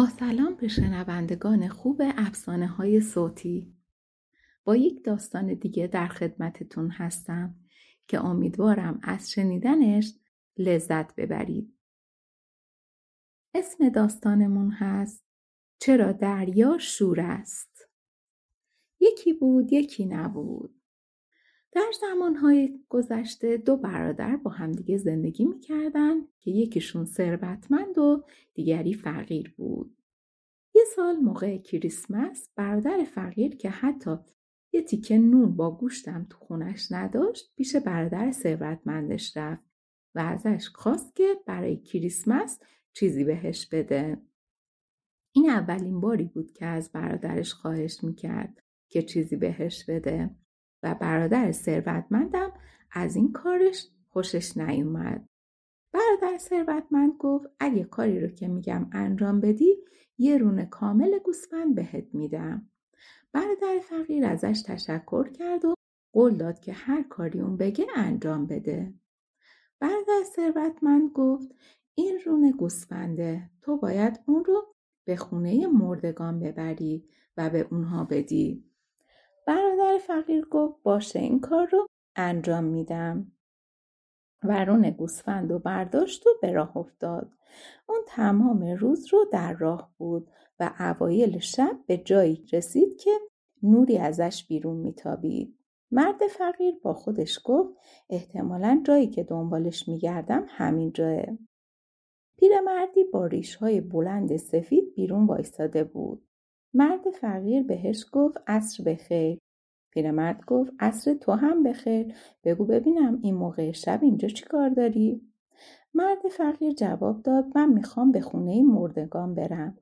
با سلام به شنوندگان خوب افسانه های صوتی. با یک داستان دیگه در خدمتتون هستم که امیدوارم از شنیدنش لذت ببرید. اسم داستانمون هست چرا دریا شور است. یکی بود یکی نبود. در زمانهای گذشته دو برادر با همدیگه زندگی می‌کردن که یکیشون ثروتمند و دیگری فقیر بود. یه سال موقع کریسمس برادر فقیر که حتی یه تیکه نون با گوشتم تو خونش نداشت پیش برادر ثروتمندش رفت و ازش خواست که برای کریسمس چیزی بهش بده. این اولین باری بود که از برادرش خواهش می‌کرد که چیزی بهش بده. و برادر ثروتمندم از این کارش خوشش نیومد. برادر ثروتمند گفت اگه کاری رو که میگم انجام بدی یه رونه کامل گوسفند بهت میدم. برادر فقیر ازش تشکر کرد و قول داد که هر کاری اون بگه انجام بده. برادر ثروتمند گفت این رونه گوسفنده تو باید اون رو به خونه مردگان ببری و به اونها بدی. برادر فقیر گفت باشه این کار رو انجام میدم. ورون گوسفند و برداشت و به راه افتاد. اون تمام روز رو در راه بود و اوایل شب به جایی رسید که نوری ازش بیرون میتابید. مرد فقیر با خودش گفت احتمالا جایی که دنبالش میگردم همین جاه. پیرمردی با ریشهای بلند سفید بیرون وایستاده بود. مرد فقیر بهش گفت عصر بخیر. پیرمرد گفت عصر تو هم بخیر. بگو ببینم این موقع شب اینجا چی کار داری؟ مرد فقیر جواب داد من می‌خوام به خونه مردگان برم.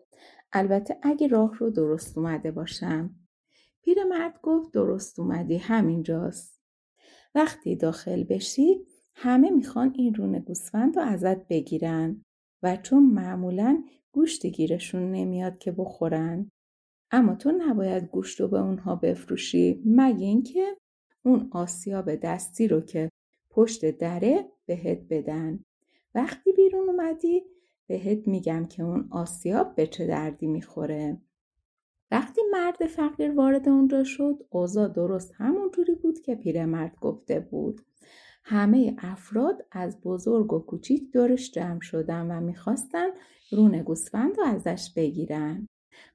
البته اگه راه رو درست اومده باشم. پیرمرد گفت درست اومدی همینجاست. وقتی داخل بشی همه می‌خوان این رونه گوسفند رو ازت بگیرن و چون معمولا گوشتی گیرشون نمیاد که بخورن اما تو نباید گوشت رو به اونها بفروشی مگه اینکه اون آسیاب دستی رو که پشت دره بهت بدن. وقتی بیرون اومدی بهت میگم که اون آسیاب به چه دردی می‌خوره. وقتی مرد فقیر وارد اونجا شد اوضاع درست همون جوری بود که پیرمرد گفته بود. همه افراد از بزرگ و کوچیک دورش جمع شدن و می‌خواستن رون گوسفند رو ازش بگیرن.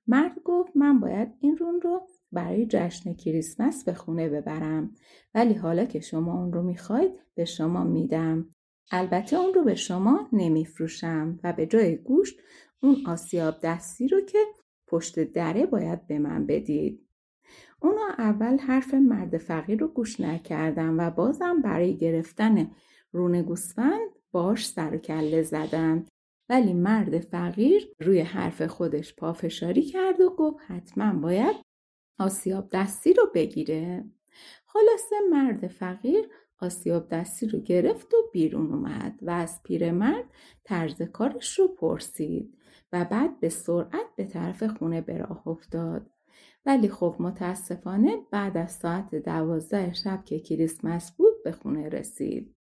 مرد گفت من باید این رون رو برای جشن کریسمس به خونه ببرم ولی حالا که شما اون رو می‌خواید به شما میدم. البته اون رو به شما نمیفروشم و به جای گوشت اون آسیاب دستی رو که پشت دره باید به من بدید. اونا اول حرف مرد فقیر رو گوش نکردم و بازم برای گرفتن رون گوسفند باش سر و کله زدن. ولی مرد فقیر روی حرف خودش پافشاری کرد و گفت حتما باید آسیاب دستی رو بگیره. خلاصه مرد فقیر آسیاب دستی رو گرفت و بیرون اومد و از پیرمرد طرز کارش رو پرسید و بعد به سرعت به طرف خونه به افتاد. ولی خب متاسفانه بعد از ساعت دوازده شب که کریسمس بود به خونه رسید.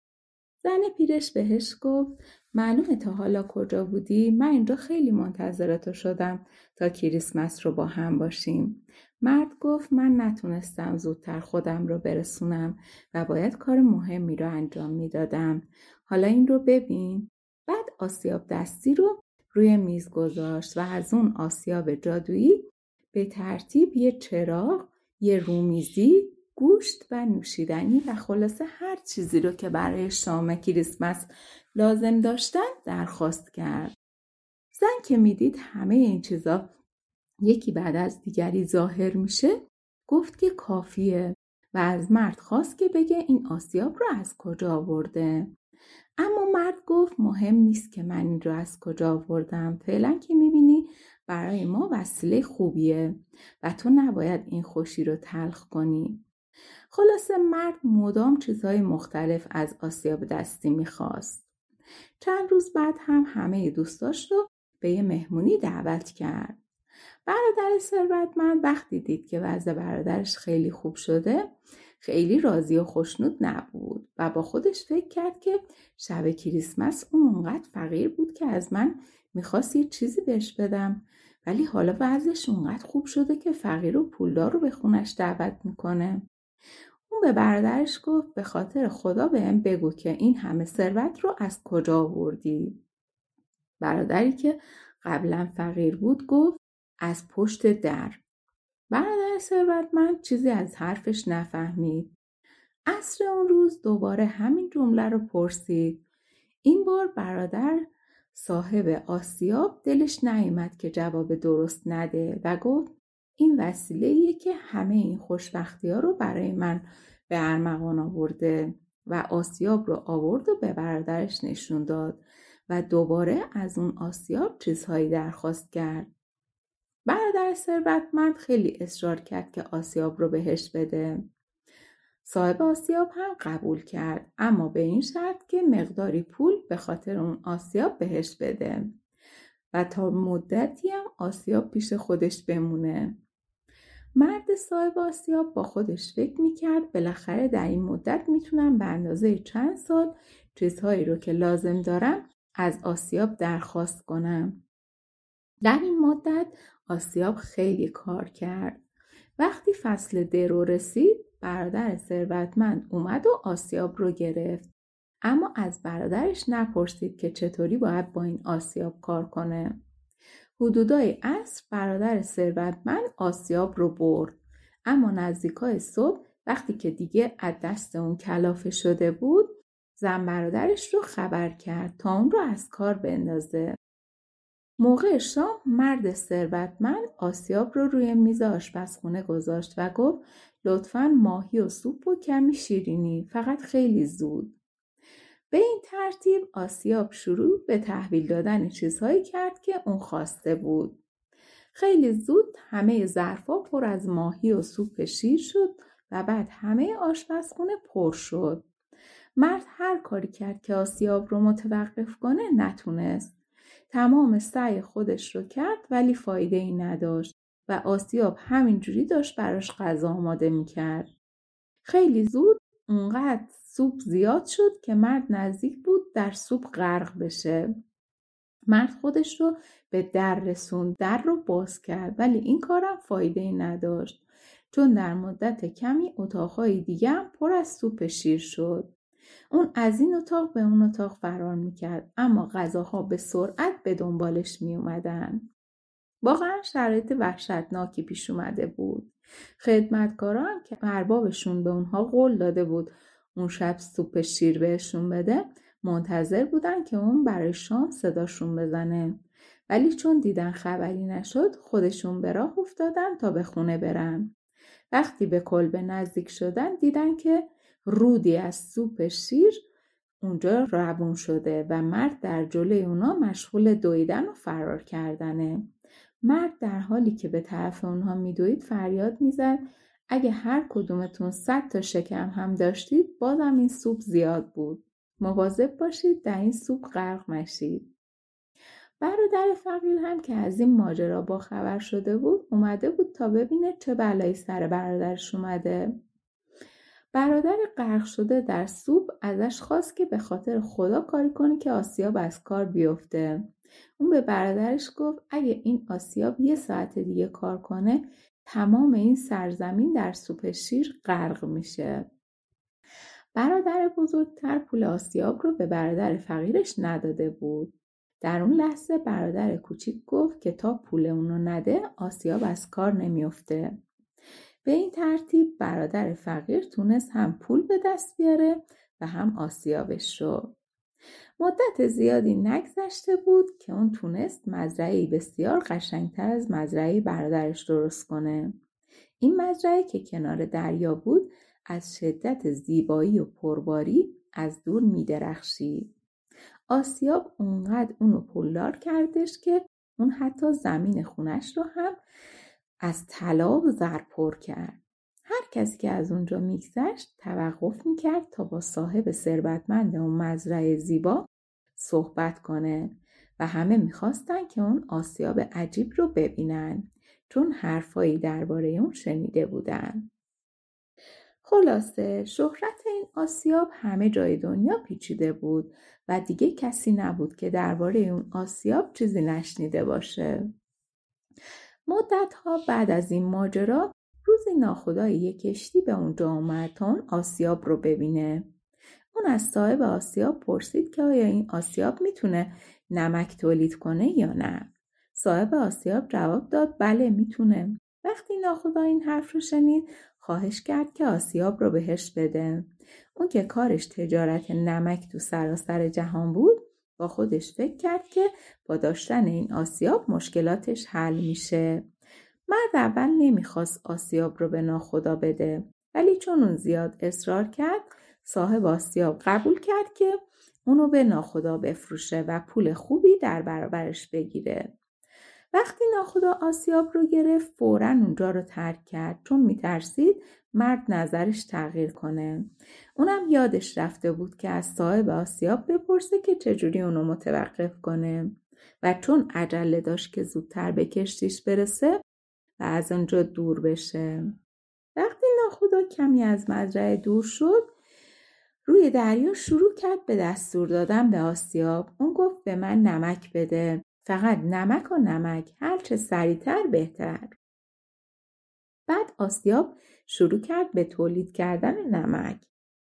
زن پیرش بهش گفت معلومه تا حالا کجا بودی؟ من اینجا خیلی منتظر تو شدم تا کریسمس رو با هم باشیم. مرد گفت من نتونستم زودتر خودم رو برسونم و باید کار مهمی رو انجام می‌دادم. حالا این رو ببین. بعد آسیاب دستی رو روی میز گذاشت و از اون آسیاب جادویی به ترتیب یه چراغ، یه رومیزی، گوشت و نوشیدنی و خلاصه هر چیزی رو که برای شام کریسمس لازم داشتن درخواست کرد. زن که می‌دید همه این چیزا یکی بعد از دیگری ظاهر میشه گفت که کافیه و از مرد خواست که بگه این آسیاب رو از کجا آورده. اما مرد گفت مهم نیست که من این رو از کجا آوردم. فعلا که می‌بینی برای ما وسیله خوبیه و تو نباید این خوشی رو تلخ کنی. خلاصه مرد مدام چیزهای مختلف از آسیاب دستی می‌خواست. چند روز بعد هم همه دوستاش رو به یه مهمونی دعوت کرد. برادر ثروتمند وقتی دید که وضع برادرش خیلی خوب شده خیلی راضی و خوشنود نبود و با خودش فکر کرد که شب کریسمس اون اونقدر فقیر بود که از من می‌خواست یه چیزی بهش بدم. ولی حالا وضعش اونقدر خوب شده که فقیر و پولدار رو به خونش دعوت می‌کنه. اون به برادرش گفت به خاطر خدا بهم بگو که این همه ثروت رو از کجا آوردی. برادری که قبلا فقیر بود گفت از پشت در. برادر ثروتمند چیزی از حرفش نفهمید. عصر اون روز دوباره همین جمله رو پرسید. این بار برادر صاحب آسیاب دلش نیامد که جواب درست نده و گفت این وسیله که همه این خوشبختی ها رو برای من به ارمغان آورده و آسیاب رو آورد و به برادرش نشون داد و دوباره از اون آسیاب چیزهایی درخواست کرد. برادر ثروتمند خیلی اصرار کرد که آسیاب رو بهش بده. صاحب آسیاب هم قبول کرد اما به این شرط که مقداری پول به خاطر اون آسیاب بهش بده و تا مدتی هم آسیاب پیش خودش بمونه. مرد صاحب آسیاب با خودش فکر می‌کرد بالاخره در این مدت می‌تونم به اندازه چند سال چیزهایی رو که لازم دارم از آسیاب درخواست کنم. در این مدت آسیاب خیلی کار کرد. وقتی فصل درو رسید برادر ثروتمند اومد و آسیاب رو گرفت. اما از برادرش نپرسید که چطوری باید با این آسیاب کار کنه. حدودای عصر برادر ثروتمند آسیاب رو برد. اما نزدیکای صبح وقتی که دیگه از دست اون کلافه شده بود زن برادرش رو خبر کرد تا اون رو از کار بندازه. موقع شام مرد ثروتمند آسیاب رو روی میز آشپزخونه گذاشت و گفت لطفا ماهی و سوپ و کمی شیرینی فقط خیلی زود. به این ترتیب آسیاب شروع به تحویل دادن چیزهایی کرد که اون خواسته بود. خیلی زود همه ظرفا پر از ماهی و سوپ شیر شد و بعد همه آشپزخونه پر شد. مرد هر کاری کرد که آسیاب رو متوقف کنه نتونست. تمام سعی خودش رو کرد ولی فایده ای نداشت و آسیاب همینجوری داشت براش غذا آماده می‌کرد. خیلی زود اونقدر سوپ زیاد شد که مرد نزدیک بود در سوپ غرق بشه. مرد خودش رو به در رسوند در رو باز کرد ولی این کارم فایده ای نداشت چون در مدت کمی اتاقهای دیگه هم پر از سوپ شیر شد. اون از این اتاق به اون اتاق فرار می‌کرد اما غذاها به سرعت به دنبالش میومدن. واقعا شرایط وحشتناکی پیش اومده بود. خدمتکاران که اربابشون به اونها قول داده بود اون شب سوپ شیر بهشون بده منتظر بودن که اون برای شام صداشون بزنه. ولی چون دیدن خبری نشد خودشون به راه افتادن تا به خونه برن. وقتی به کلبه نزدیک شدن دیدن که رودی از سوپ شیر اونجا روون شده و مرد در جلوی اونا مشغول دویدن و فرار کردنه. مرد در حالی که به طرف اونها میدوید فریاد می‌زد اگه هر کدومتون صد تا شکم هم داشتید بازم این سوپ زیاد بود. مواظب باشید در این سوپ غرق مشید. برادر فقیر هم که از این ماجرا با خبر شده بود اومده بود تا ببینه چه بلایی سر برادرش اومده. برادر غرق شده در سوپ ازش خواست که به خاطر خدا کاری کنه که آسیاب از کار بیفته. اون به برادرش گفت اگه این آسیاب یه ساعت دیگه کار کنه تمام این سرزمین در سوپ شیر غرق میشه. برادر بزرگتر پول آسیاب رو به برادر فقیرش نداده بود. در اون لحظه برادر کوچیک گفت که تا پول اونو نده آسیاب از کار نمیافته. به این ترتیب برادر فقیر تونست هم پول به دست بیاره و هم آسیابش رو. مدت زیادی نگذشته بود که اون تونست مزرعی بسیار قشنگتر از مزرعه برادرش درست کنه. این مزرعه که کنار دریا بود از شدت زیبایی و پرباری از دور میدرخشید. آسیاب اونقدر اونو پولدار کردش که اون حتی زمین خونش رو هم از طلا و زر پر کرد. هر کسی که از اونجا میگذشت توقف می‌کرد تا با صاحب ثروتمند اون مزرعه زیبا صحبت کنه و همه می‌خواستن که اون آسیاب عجیب رو ببینن چون حرفایی درباره اون شنیده بودن. خلاصه شهرت این آسیاب همه جای دنیا پیچیده بود و دیگه کسی نبود که درباره اون آسیاب چیزی نشنیده باشه. مدت ها بعد از این ماجرا روزی ناخدای یک کشتی به اونجا اومد تا اون آسیاب رو ببینه. اون از صاحب آسیاب پرسید که آیا این آسیاب می‌تونه نمک تولید کنه یا نه. صاحب آسیاب جواب داد بله می‌تونه. وقتی ناخدا این حرف رو شنید خواهش کرد که آسیاب رو بهش بده. اون که کارش تجارت نمک تو سراسر جهان بود با خودش فکر کرد که با داشتن این آسیاب مشکلاتش حل میشه. مرد اول نمی‌خواست آسیاب رو به ناخدا بده ولی چون اون زیاد اصرار کرد صاحب آسیاب قبول کرد که اونو به ناخدا بفروشه و پول خوبی در برابرش بگیره. وقتی ناخدا آسیاب رو گرفت فورا اونجا رو ترک کرد چون میترسید مرد نظرش تغییر کنه. اونم یادش رفته بود که از صاحب آسیاب بپرسه که چجوری اونو متوقف کنه و چون عجله داشت که زودتر به کشتیش برسه و از اونجا دور بشه. وقتی ناخدا کمی از مزرعه دور شد روی دریا شروع کرد به دستور دادن به آسیاب. اون گفت به من نمک بده. فقط نمک و نمک هرچه سریعتر بهتر. بعد آسیاب شروع کرد به تولید کردن نمک.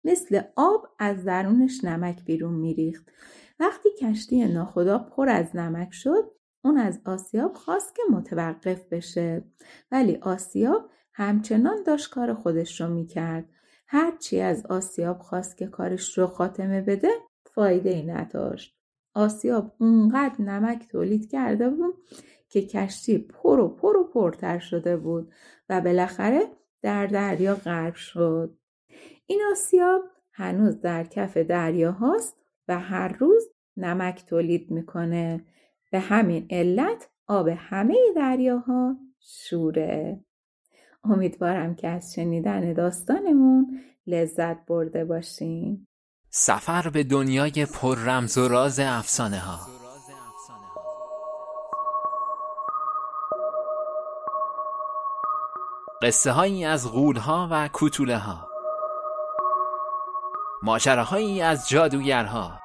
مثل آب از درونش نمک بیرون میریخت. وقتی کشتی ناخدا پر از نمک شد اون از آسیاب خواست که متوقف بشه. ولی آسیاب همچنان داشت کار خودش رو می‌کرد. هرچی از آسیاب خواست که کارش رو خاتمه بده فایده ای نداشت. آسیاب اونقدر نمک تولید کرده بود که کشتی پر و پر و پرتر شده بود و بالاخره در دریا غرق شد. این آسیاب هنوز در کف دریا هاست و هر روز نمک تولید می‌کنه. به همین علت آب همه دریاها شوره امیدوارم که از شنیدن داستانمون لذت برده باشین. سفر به دنیای پر رمز و راز افسانه ها قصه هایی از غول ها و کوتوله ها ماجراهایی از جادوگرها.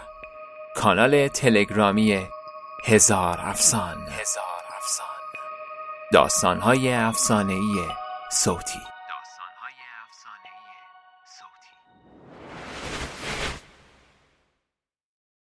کانال تلگرامی هزار افسان. هزار افسان. داستانهای افسانه‌ای صوتی.